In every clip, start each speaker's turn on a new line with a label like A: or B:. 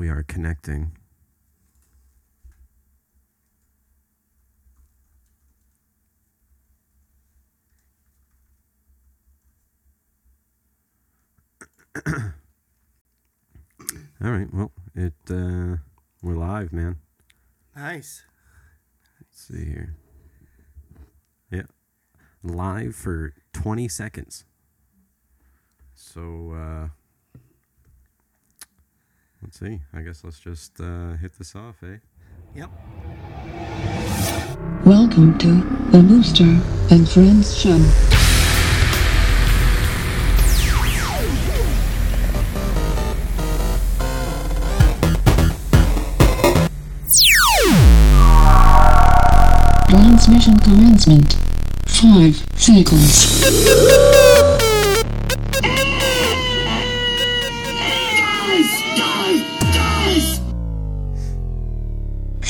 A: We are connecting. All right. Well, it uh, we're live, man.
B: Nice.
A: Let's see here. Yeah, live for twenty seconds. So uh, let's see. I guess let's just uh, hit this off, eh?
B: Yep.
C: Welcome to the Booster and Friends Show. Transmission commencement. Five seconds.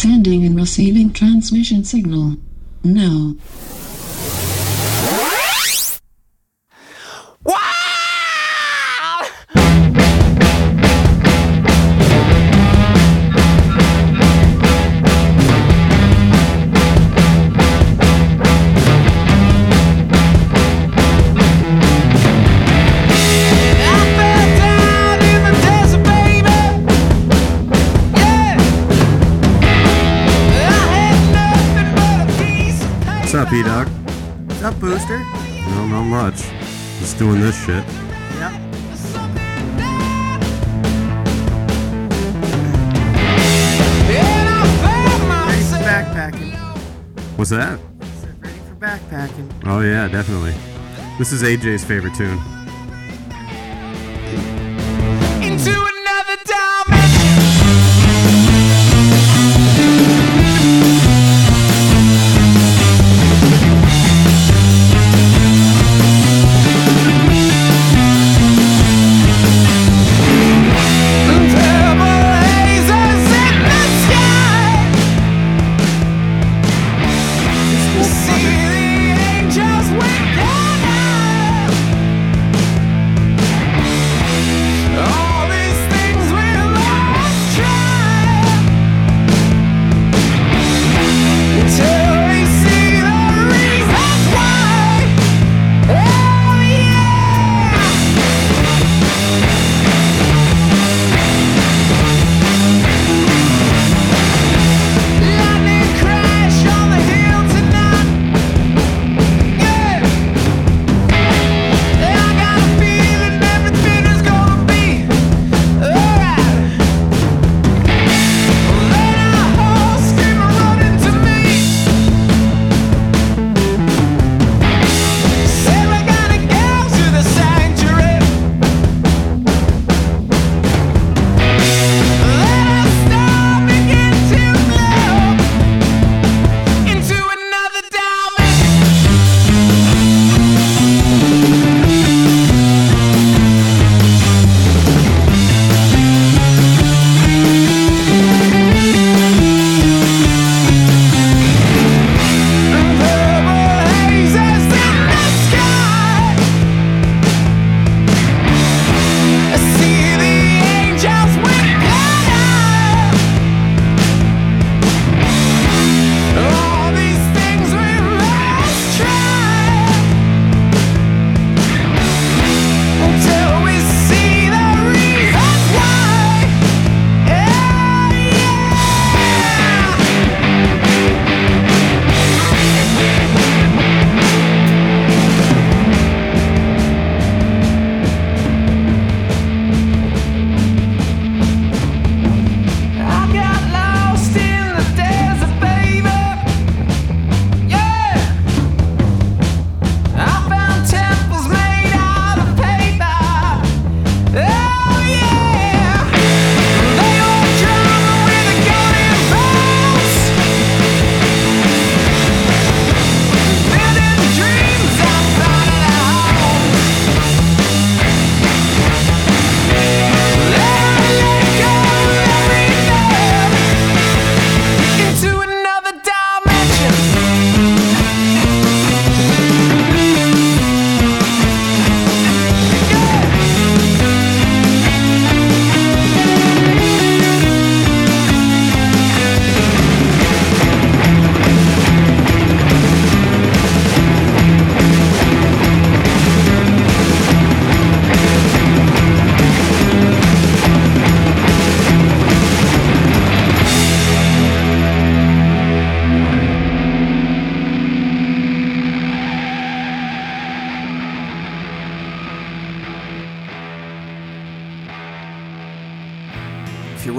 C: Sending and receiving transmission signal. Now.
A: Definitely. This is AJ's favorite tune.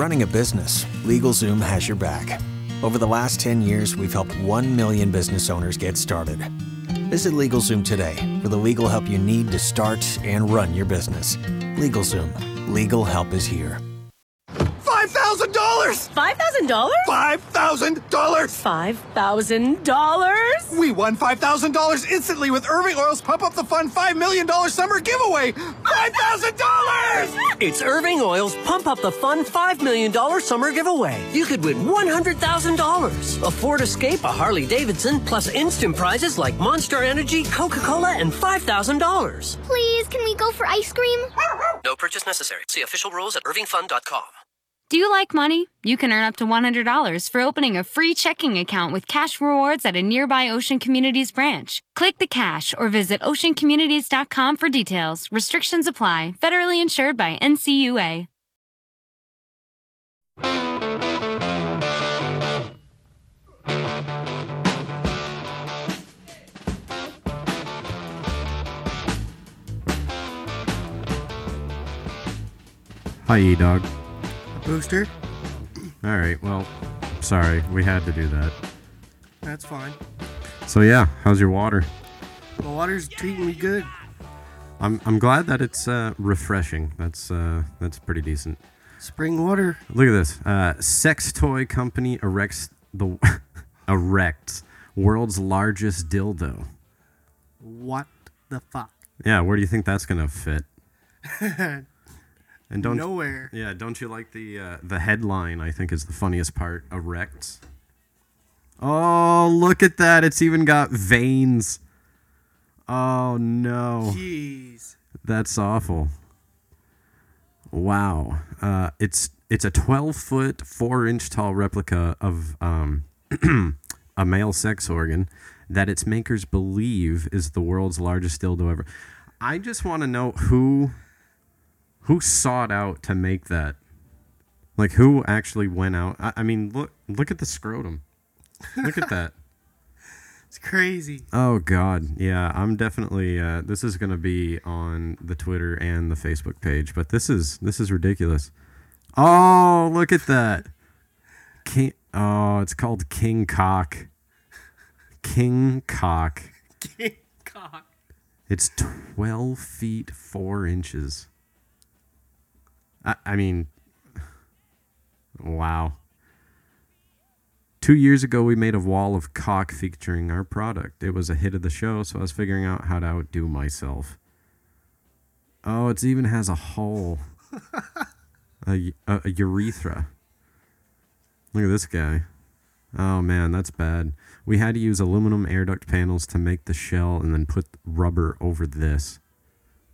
D: Running a business, LegalZoom has your back. Over the last 10 years, we've helped 1 million business owners get started. Visit LegalZoom today for the legal help you need to start and run your business. LegalZoom. Legal help is here.
E: $5,000!
F: $5,000?
E: $5,000!
F: $5,000?
E: We won $5,000 instantly with Irving Oil's Pump Up the Fun $5 million summer giveaway! $5,000!
G: It's Irving Oil's Pump Up the Fun $5 million summer giveaway. You could win $100,000. A Ford Escape, a Harley Davidson, plus instant prizes like Monster Energy, Coca Cola, and $5,000.
H: Please, can we go for ice cream?
G: No purchase necessary. See official rules at irvingfun.com.
I: Do you like money? You can earn up to $100 for opening a free checking account with cash rewards at a nearby Ocean Communities branch. Click the cash or visit oceancommunities.com for details. Restrictions apply. Federally insured by NCUA.
A: Hi, E Dog.
B: Booster,
A: All right. Well, sorry, we had to do that.
B: that's fine.
A: So yeah, how's your water?
B: The water's treating me good.
A: I'm I'm glad that it's uh, refreshing. That's uh, that's pretty decent.
B: Spring water.
A: Look at this. Uh, sex toy company erects the erects world's largest dildo.
B: What the fuck?
A: Yeah, where do you think that's gonna fit? And don't
B: Nowhere.
A: Yeah, don't you like the uh, the headline? I think is the funniest part. Erects. Oh, look at that! It's even got veins. Oh no,
B: Jeez.
A: that's awful. Wow, uh, it's it's a 12 foot, four inch tall replica of um, a male sex organ that its makers believe is the world's largest dildo ever. I just want to know who who sought out to make that. Like who actually went out? I, I mean, look look at the scrotum. Look at that.
B: It's crazy.
A: Oh God, yeah. I'm definitely. Uh, this is gonna be on the Twitter and the Facebook page, but this is this is ridiculous. Oh, look at that. King. Oh, it's called King Cock. King Cock.
B: King cock.
A: It's 12 feet 4 inches. I, I mean, wow. Two years ago, we made a wall of cock featuring our product. It was a hit of the show, so I was figuring out how to outdo myself. Oh, it even has a hole, a, a, a urethra. Look at this guy. Oh man, that's bad. We had to use aluminum air duct panels to make the shell and then put rubber over this.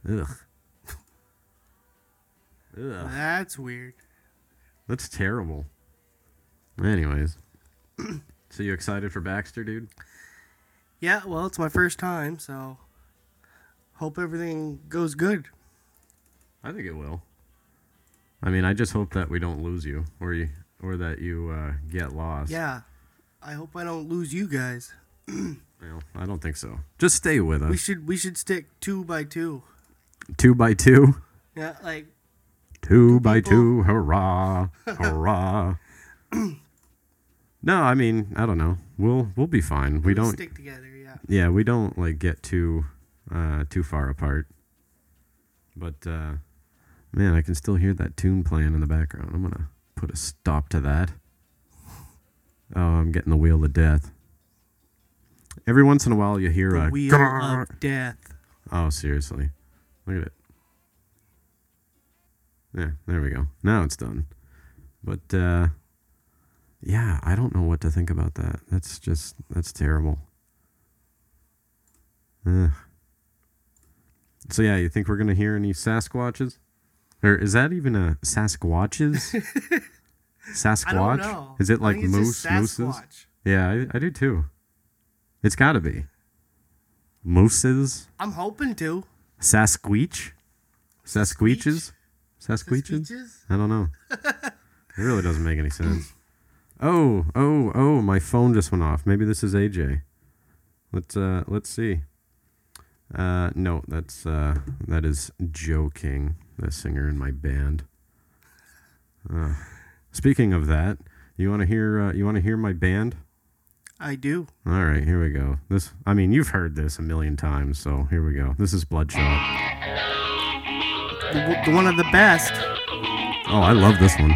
A: Ugh. Ugh.
B: That's weird.
A: That's terrible. Anyways. so you excited for Baxter, dude?
B: Yeah, well, it's my first time, so hope everything goes good.
A: I think it will. I mean, I just hope that we don't lose you or you or that you uh, get lost.
B: Yeah. I hope I don't lose you guys.
A: Well, I don't think so. Just stay with us.
B: We should we should stick two by two.
A: two by two.
B: Yeah, like
A: Two by two, hurrah, hurrah. no, I mean, I don't know. We'll we'll be fine. We
B: we'll
A: don't.
B: stick together. Yeah.
A: Yeah, we don't like get too uh, too far apart. But uh, man, I can still hear that tune playing in the background. I'm gonna put a stop to that. Oh, I'm getting the wheel of death. Every once in a while, you hear
B: The
A: a
B: wheel
A: grrr.
B: of death.
A: Oh, seriously. Look at it. Yeah, there we go. Now it's done. But uh yeah, I don't know what to think about that. That's just that's terrible. Ugh. So yeah, you think we're gonna hear any Sasquatches? Or is that even a Sasquatches? Sasquatch?
B: I don't know.
A: Is it like moose mooses? Yeah, I, I do too. It's gotta be. Mooses?
B: I'm hoping to.
A: Sasquatch? Sasquatches? Sasquatches?
B: Sasquatches?
A: I don't know. it really doesn't make any sense. Oh, oh, oh, my phone just went off. Maybe this is AJ. Let's uh let's see. Uh no, that's uh that is Joe King, the singer in my band. Uh, speaking of that, you want to hear? Uh, you want to hear my band?
B: I do.
A: All right, here we go. This, I mean, you've heard this a million times, so here we go. This is Bloodshot.
B: One of the best.
A: Oh, I love this one.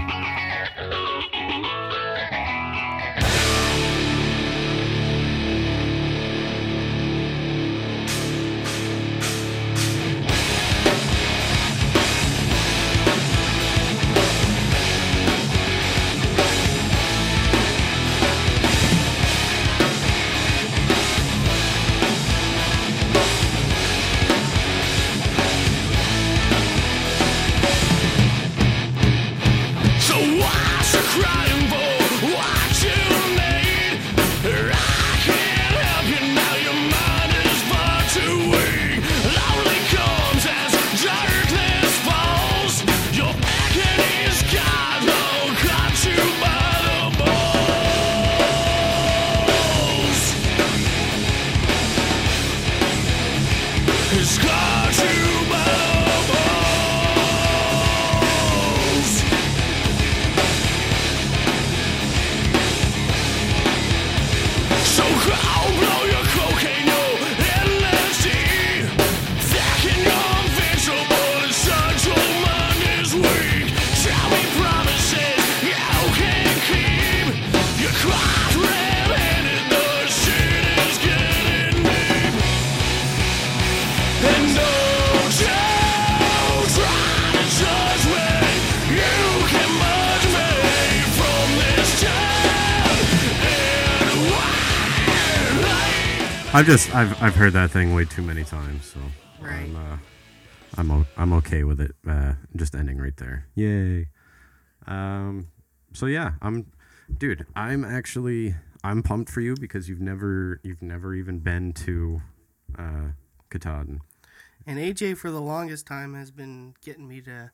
A: I've just, I've, I've heard that thing way too many times, so
B: Right.
A: I'm, uh, I'm, o- I'm okay with it. Uh, just ending right there. Yay. Um, so yeah, I'm, dude. I'm actually, I'm pumped for you because you've never, you've never even been to, uh, Katahdin.
B: And AJ for the longest time has been getting me to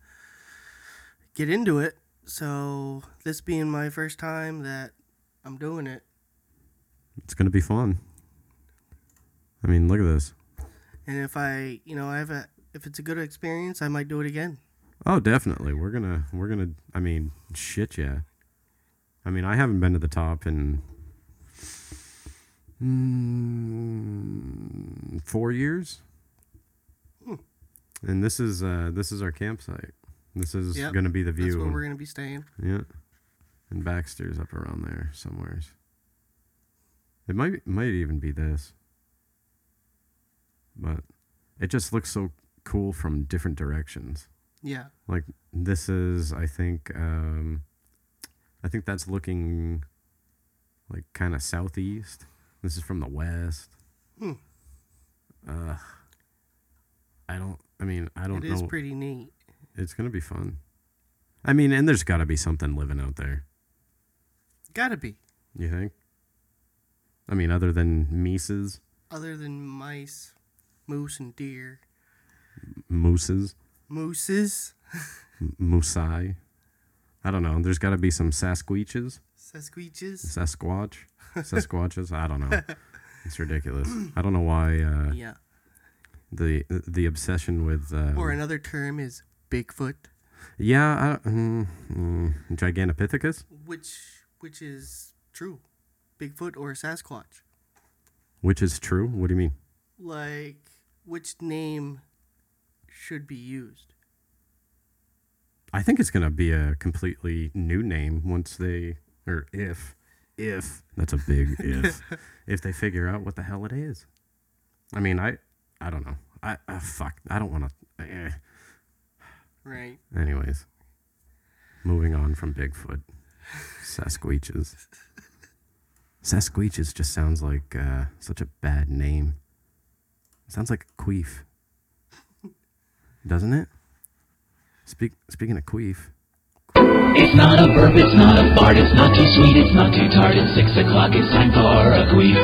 B: get into it. So this being my first time that I'm doing it,
A: It's gonna be fun. I mean, look at this.
B: and if I, you know, I have a, if it's a good experience, I might do it again.
A: Oh, definitely. We're gonna, we're gonna. I mean, shit, yeah. I mean, I haven't been to the top in mm, four years, and this is uh, this is our campsite. This is
B: Yep,
A: gonna be the view.
B: That's where we're gonna be staying.
A: Yeah, and Baxter's up around there somewheres. It might might even be this, but it just looks so cool from different directions.
B: Yeah.
A: Like this is, I think, um, I think that's looking like kind of southeast. This is from the west.
B: Hmm.
A: Uh, I don't. I mean, I don't
B: It
A: know.
B: is pretty neat.
A: It's gonna be fun. I mean, and there's got to be something living out there.
B: Gotta be.
A: You think? I mean, other than Mises,
B: Other than mice, moose, and deer.
A: mooses,
B: Mooses,
A: moosai. I don't know. There's got to be some Sasquatches,
B: Sasquatches.
A: Sasquatch, Sasquatches. I don't know. It's ridiculous. I don't know why. Uh,
B: Yeah.
A: The the obsession with. Uh,
B: Or another term is Bigfoot,
A: Yeah. I, mm, mm, Gigantopithecus,
B: which which is true. Bigfoot or Sasquatch.
A: which is true. What do you mean?
B: Like which name should be used?
A: I think it's gonna be a completely new name once they or if if that's a big if if they figure out what the hell it is. I mean, I I don't know. I uh, fuck. I don't want to. Eh.
B: Right.
A: Anyways, moving on from Bigfoot, Sasquatches. Sasquatches just sounds like uh, such a bad name. Sounds like a queef, doesn't it? Speak, speaking of queef,
F: It's not a burp, it's not a fart, it's not too sweet, it's not too tart. It's six o'clock, it's time for a queef.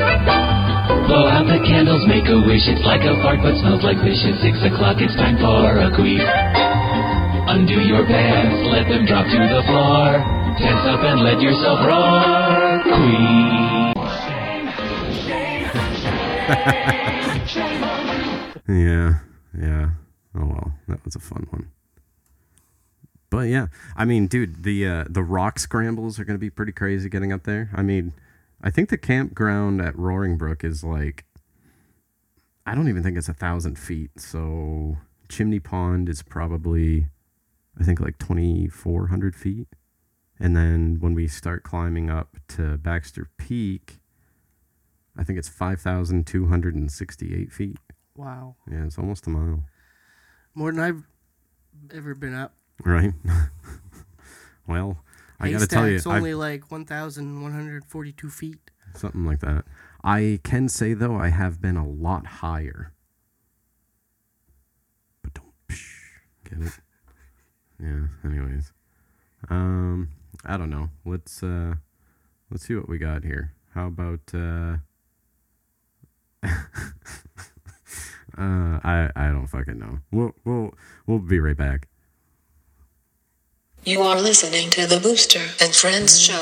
F: Blow out the candles, make a wish. It's like a fart, but smells like fish. It's six o'clock, it's time for a queef. Undo your pants, let them drop to the floor. Tense up and let yourself roar. Queef.
A: Yeah, yeah. Oh well, that was a fun one. But yeah, I mean, dude, the uh, the rock scrambles are going to be pretty crazy getting up there. I mean, I think the campground at Roaring Brook is like, I don't even think it's a thousand feet. So Chimney Pond is probably, I think like twenty four hundred feet, and then when we start climbing up to Baxter Peak, I think it's five thousand two hundred and sixty eight feet.
B: Wow.
A: Yeah, it's almost a mile.
B: More than I've ever been up.
A: Right. well, I got to tell you, I've-
B: only like 1,142 feet.
A: something like that. I can say though, I have been a lot higher. But don't psh, get it. Yeah. Anyways, um, I don't know. Let's uh, let's see what we got here. How about uh, uh, I I don't fucking know. We'll we'll we'll be right back.
C: You are listening to the Booster and Friends show.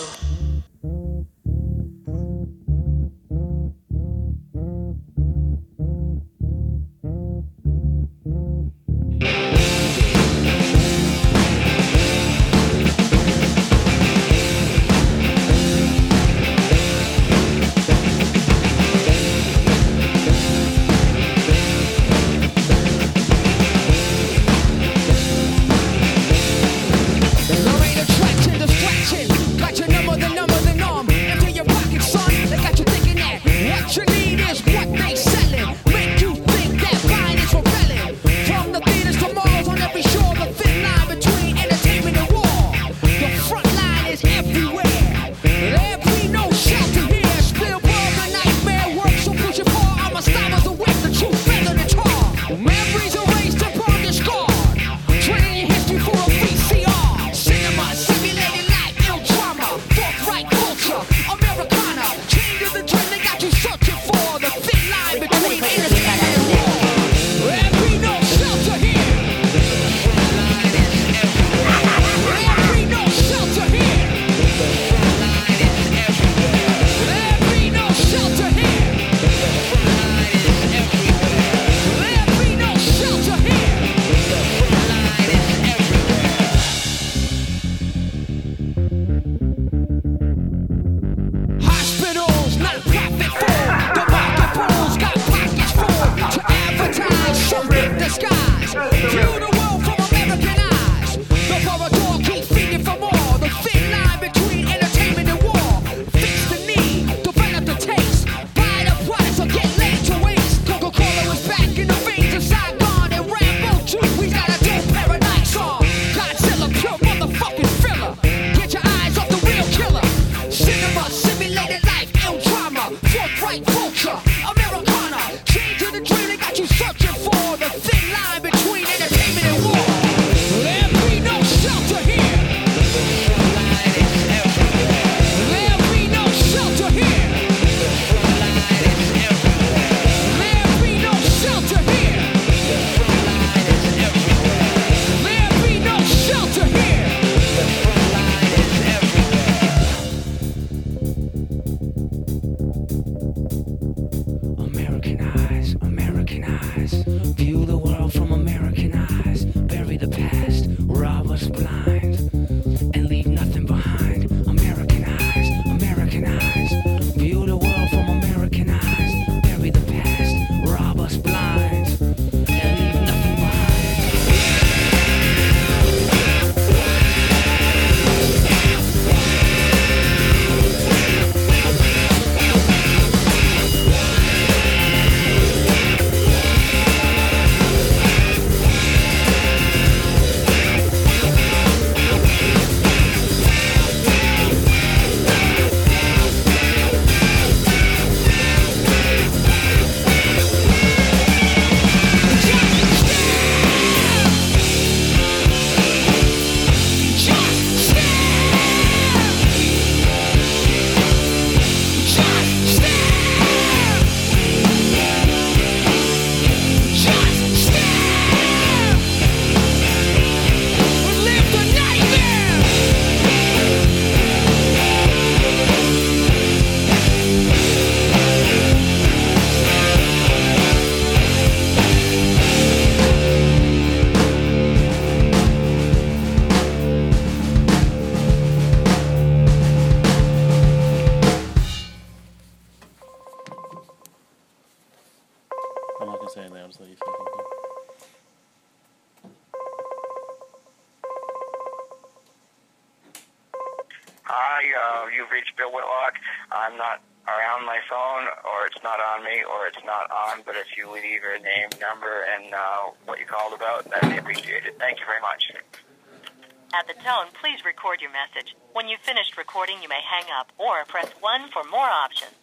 J: Tone, please record your message. When you've finished recording, you may hang up or press 1 for more options.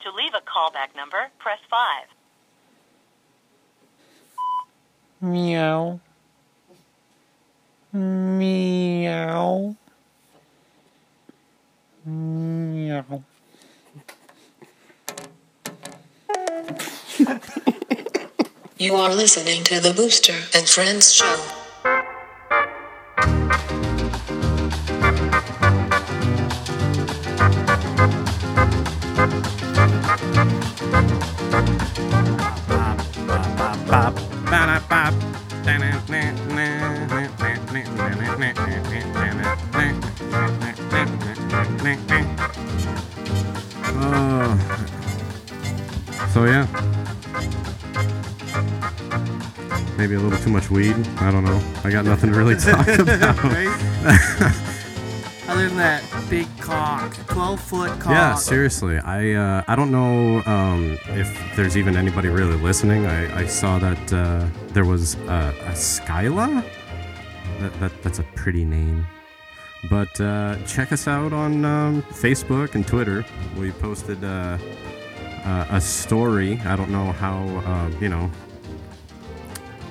J: To leave a callback number, press 5.
K: Meow. Meow. Meow.
C: You are listening to the Booster and Friends show.
A: I don't know. I got nothing to really talk about.
B: Other than that, big cock, 12 foot cock.
A: Yeah, seriously. I uh, I don't know um, if there's even anybody really listening. I, I saw that uh, there was a, a Skyla. That, that that's a pretty name. But uh, check us out on um, Facebook and Twitter. We posted uh, uh, a story. I don't know how uh, you know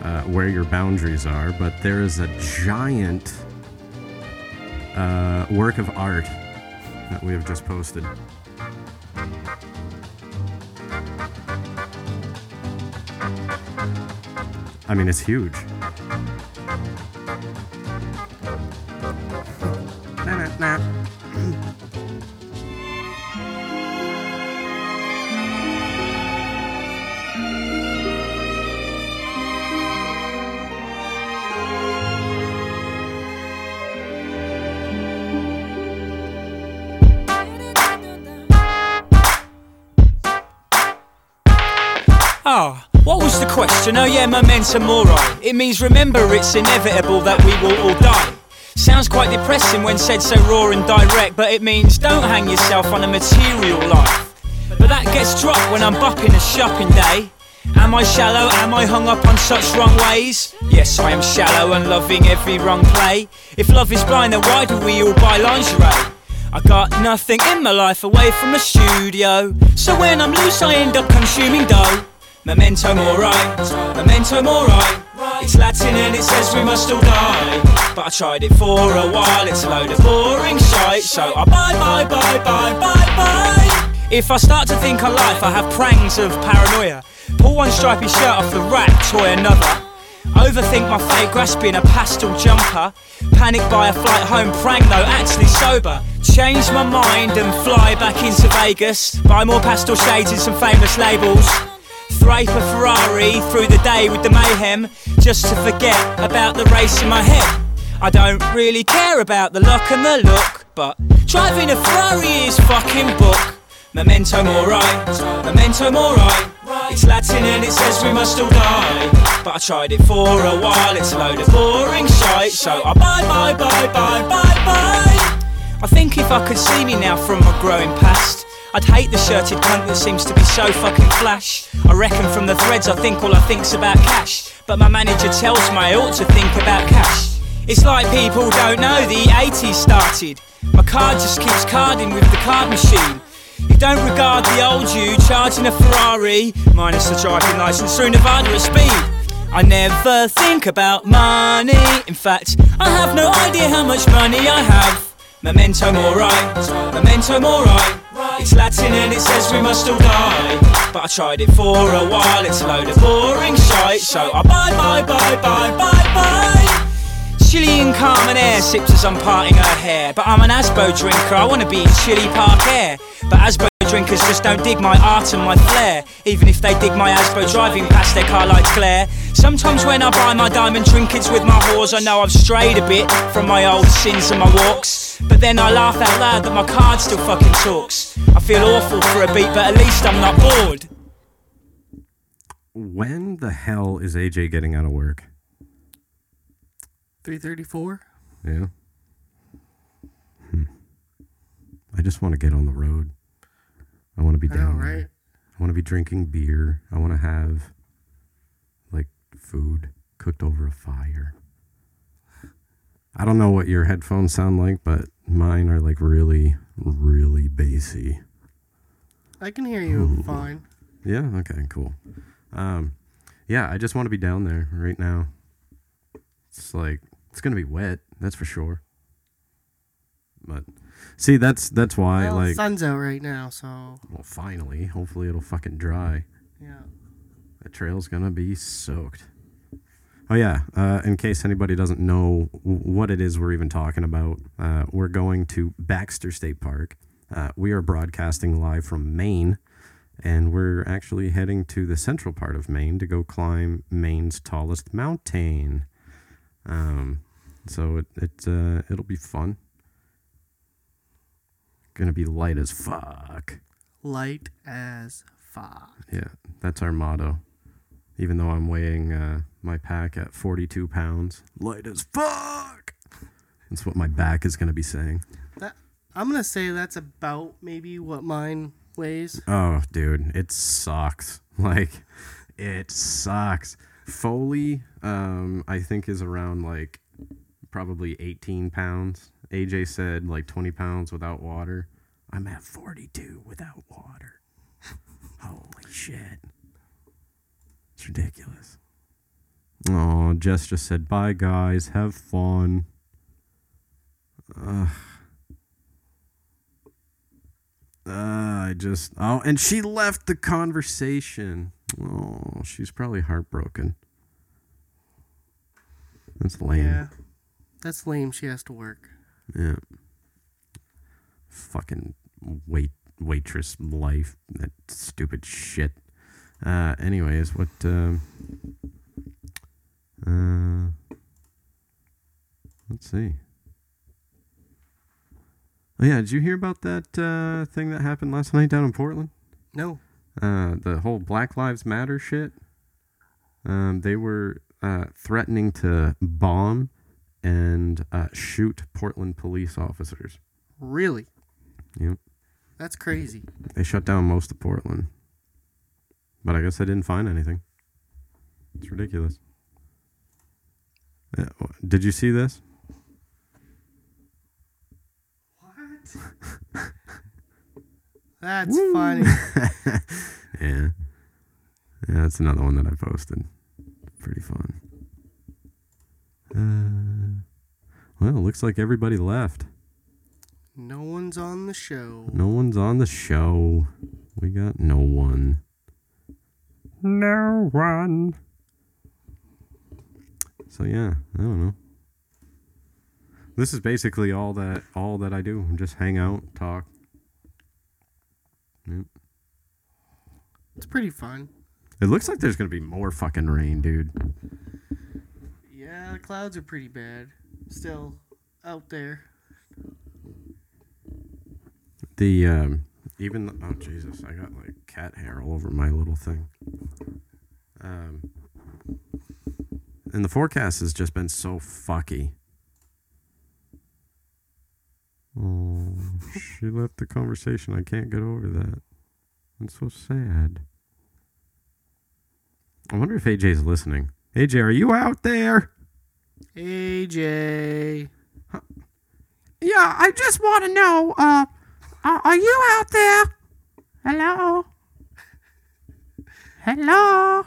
A: uh, where your boundaries are, but there is a giant uh, work of art that we have just posted. I mean, it's huge.
L: The question? Oh yeah, memento mori. It means remember it's inevitable that we will all die. Sounds quite depressing when said so raw and direct, but it means don't hang yourself on a material life. But that gets dropped when I'm bopping a shopping day. Am I shallow? Am I hung up on such wrong ways? Yes, I am shallow and loving every wrong play. If love is blind, then why do we all buy lingerie? I got nothing in my life away from a studio. So when I'm loose, I end up consuming dough. Memento mori, memento mori. It's Latin and it says we must all die. But I tried it for a while, it's a load of boring shite. So I bye bye bye bye bye bye. If I start to think on life, I have prangs of paranoia. Pull one stripy shirt off the rack, toy another. Overthink my fate, grasping a pastel jumper. Panic by a flight home, prank though, actually sober. Change my mind and fly back into Vegas. Buy more pastel shades and some famous labels. Thrape a Ferrari through the day with the mayhem, just to forget about the race in my head. I don't really care about the luck and the look, but driving a Ferrari is fucking book. Memento mori, memento mori. It's Latin and it says we must all die. But I tried it for a while, it's a load of boring shite. So I bye bye bye bye bye bye. I think if I could see me now from my growing past, I'd hate the shirted cunt that seems to be so fucking flash. I reckon from the threads I think all I think's about cash. But my manager tells me I ought to think about cash. It's like people don't know the 80s started. My card just keeps carding with the card machine. You don't regard the old you charging a Ferrari, minus the driving license through Nevada at speed. I never think about money. In fact, I have no idea how much money I have. Memento mori, memento mori. It's Latin and it says we must all die. But I tried it for a while, it's a load of boring shite. So I bye bye bye bye bye bye. Chili and Carmen Air sips as I'm parting her hair. But I'm an Asbo drinker, I wanna be in Chili Park Air. But Asbo drinkers just don't dig my art and my flair. Even if they dig my Asbo driving past their car lights glare. Sometimes when I buy my diamond trinkets with my whores, I know I've strayed a bit from my old sins and my walks. But then I laugh out loud that my card still fucking talks. I feel awful for a beat, but at least I'm not bored.
A: When the hell is AJ getting out of work?
B: 334.
A: Yeah. Hmm. I just want to get on the road. I want to be
B: I know,
A: down
B: right?
A: there. I want to be drinking beer. I want to have like food cooked over a fire. I don't know what your headphones sound like, but mine are like really, really bassy.
B: I can hear you fine.
A: Yeah. Okay. Cool. Um, yeah. I just want to be down there right now. It's like it's gonna be wet. That's for sure. But see, that's that's why
B: well,
A: like
B: sun's out right now, so
A: well, finally, hopefully it'll fucking dry.
B: yeah.
A: The trail's gonna be soaked. Oh yeah. Uh, in case anybody doesn't know w- what it is we're even talking about, uh, we're going to Baxter State Park. Uh, we are broadcasting live from Maine, and we're actually heading to the central part of Maine to go climb Maine's tallest mountain. Um, so it it uh, it'll be fun. Gonna be light as fuck.
B: Light as fuck.
A: Yeah, that's our motto. Even though I'm weighing uh, my pack at 42 pounds, light as fuck. That's what my back is going to be saying.
B: That I'm gonna say that's about maybe what mine weighs.
A: Oh, dude, it sucks. Like, it sucks. Foley, um, I think is around like probably 18 pounds. AJ said like 20 pounds without water. I'm at 42 without water. Holy shit. It's ridiculous. Oh, Jess just said, bye, guys. Have fun. Ugh. Uh, I just. Oh, and she left the conversation. Oh, she's probably heartbroken. That's lame.
B: Yeah. That's lame. She has to work.
A: Yeah. Fucking wait waitress life. That stupid shit. Uh anyways, what um uh let's see. Oh yeah, did you hear about that uh thing that happened last night down in Portland?
B: No.
A: Uh the whole Black Lives Matter shit. Um they were uh threatening to bomb and uh, shoot Portland police officers.
B: Really?
A: Yep.
B: That's crazy.
A: They shut down most of Portland. But I guess they didn't find anything. It's ridiculous. Uh, Did you see this? What?
B: That's funny.
A: yeah. Yeah, that's another one that I posted. Pretty fun. Uh, well, it looks like everybody left.
B: No one's on the show.
A: No one's on the show. We got no one. No one. So yeah, I don't know. This is basically all that all that I do. Just hang out, talk. Yep.
B: It's pretty fun.
A: It looks like there's gonna be more fucking rain, dude.
B: Yeah, the clouds are pretty bad. Still out there.
A: The um, even the, oh Jesus, I got like cat hair all over my little thing. Um, and the forecast has just been so fucky. Oh, she left the conversation. I can't get over that. I'm so sad. I wonder if AJ's listening. AJ, are you out there?
B: AJ.
M: Yeah, I just want to know, uh, are, are you out there? Hello? Hello?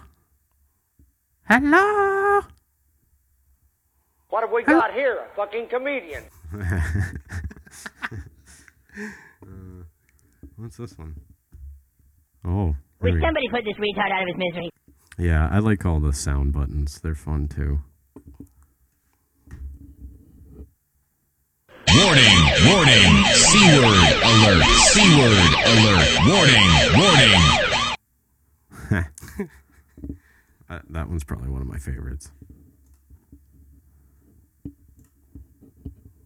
M: Hello?
N: What have we got here? A fucking comedian.
A: Uh, what's this one? Oh,
O: Will
A: there we go.
O: somebody put this retard out of his misery?
A: Yeah, I like all the sound buttons. They're fun too.
P: Warning, C word alert, C word alert, warning, warning.
A: Uh, that one's probably one of my favorites.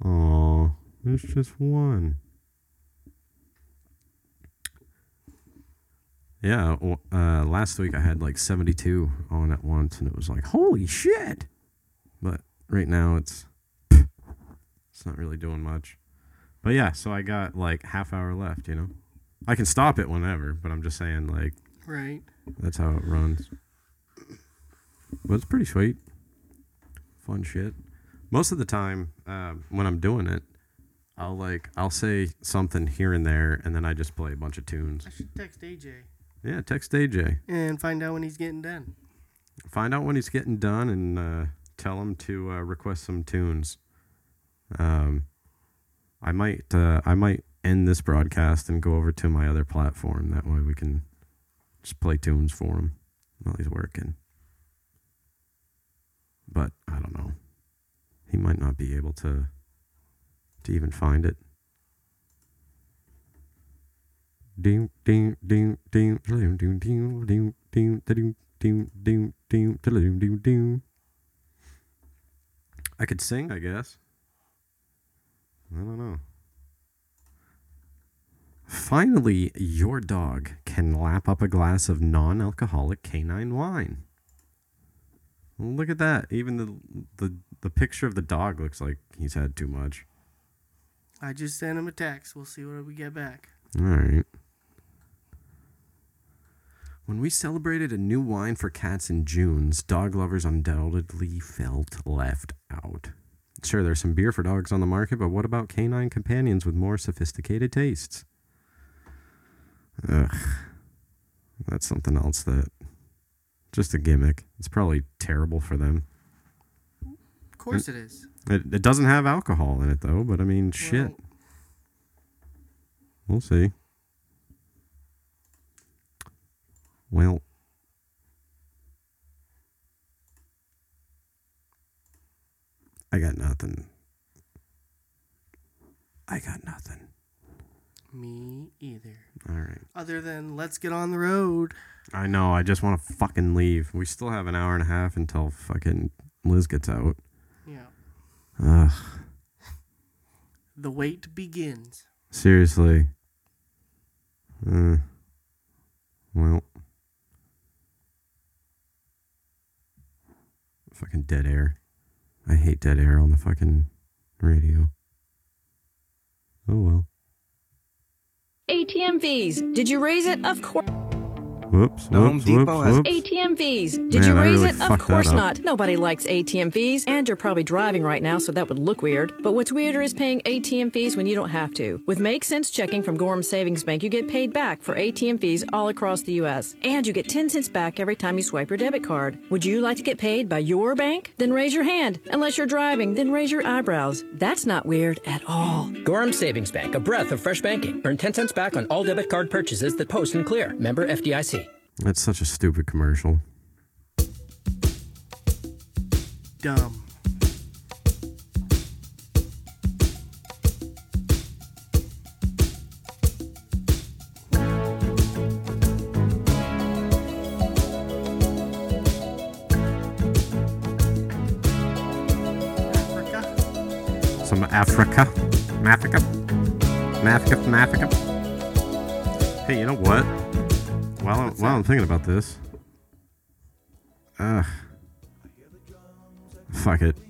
A: Oh, there's just one. Yeah, uh, last week I had like 72 on at once, and it was like, holy shit! But right now it's it's not really doing much. But yeah, so I got like half hour left. You know, I can stop it whenever, but I'm just saying like
B: Right.
A: that's how it runs. But it's pretty sweet. Fun shit. Most of the time, um, when I'm doing it, I'll like I'll say something here and there, and then I just play a bunch of tunes.
B: I should text AJ
A: Yeah, text AJ.
B: and find out when he's getting done.
A: Find out when he's getting done, and uh, tell him to uh, request some tunes. Um, I might uh, I might end this broadcast and go over to my other platform. That way we can just play tunes for him while he's working. But I don't know. He might not be able to to even find it. Ding ding ding ding ding ding ding ding ding ding ding ding ding ding ding ding. I could sing, I guess. I don't know. Finally, your dog can lap up a glass of non-alcoholic canine wine. Look at that. Even the the the picture of the dog looks like he's had too much.
B: I just sent him a text. We'll see what we get back.
A: All right. When we celebrated a new wine for cats in June's, dog lovers undoubtedly felt left out. Sure, there's some beer for dogs on the market, but what about canine companions with more sophisticated tastes? Ugh. That's something else that. Just a gimmick. It's probably terrible for them.
B: Of course it is.
A: It, it doesn't have alcohol in it, though, but I mean, shit. We'll see. Well, I got nothing. I got nothing.
B: Me either.
A: All right.
B: Other than let's get on the road.
A: I know. I just want to fucking leave. We still have an hour and a half until fucking Liz gets out.
B: Yeah.
A: Ugh.
B: The wait begins.
A: Seriously. Uh, well. Fucking dead air. I hate dead air on the fucking radio. Oh well.
O: ATM fees. Did you raise it? Of course.
A: Whoops,
O: The Home
A: whoops,
O: Depot
A: whoops,
O: has
A: whoops.
O: ATM fees. Did
A: Man,
O: you
A: I
O: raise
A: really
O: it? Of
A: fucked that
O: course
A: up.
O: not. Nobody likes ATM fees, and you're probably driving right now, so that would look weird. But what's weirder is paying ATM fees when you don't have to. With Make Sense Checking from Gorham Savings Bank, you get paid back for ATM fees all across the U.S. And you get 10 cents back every time you swipe your debit card. Would you like to get paid by your bank? Then raise your hand. Unless you're driving, then raise your eyebrows. That's not weird at all.
Q: Gorham Savings Bank, a breath of fresh banking. Earn 10 cents back on all debit card purchases that post and clear. Member FDIC.
A: That's such a stupid commercial.
B: Dumb.
A: Some Africa. Africa. Africa. Africa. Hey, you know what? While I'm, while I'm thinking about this. Fuck it.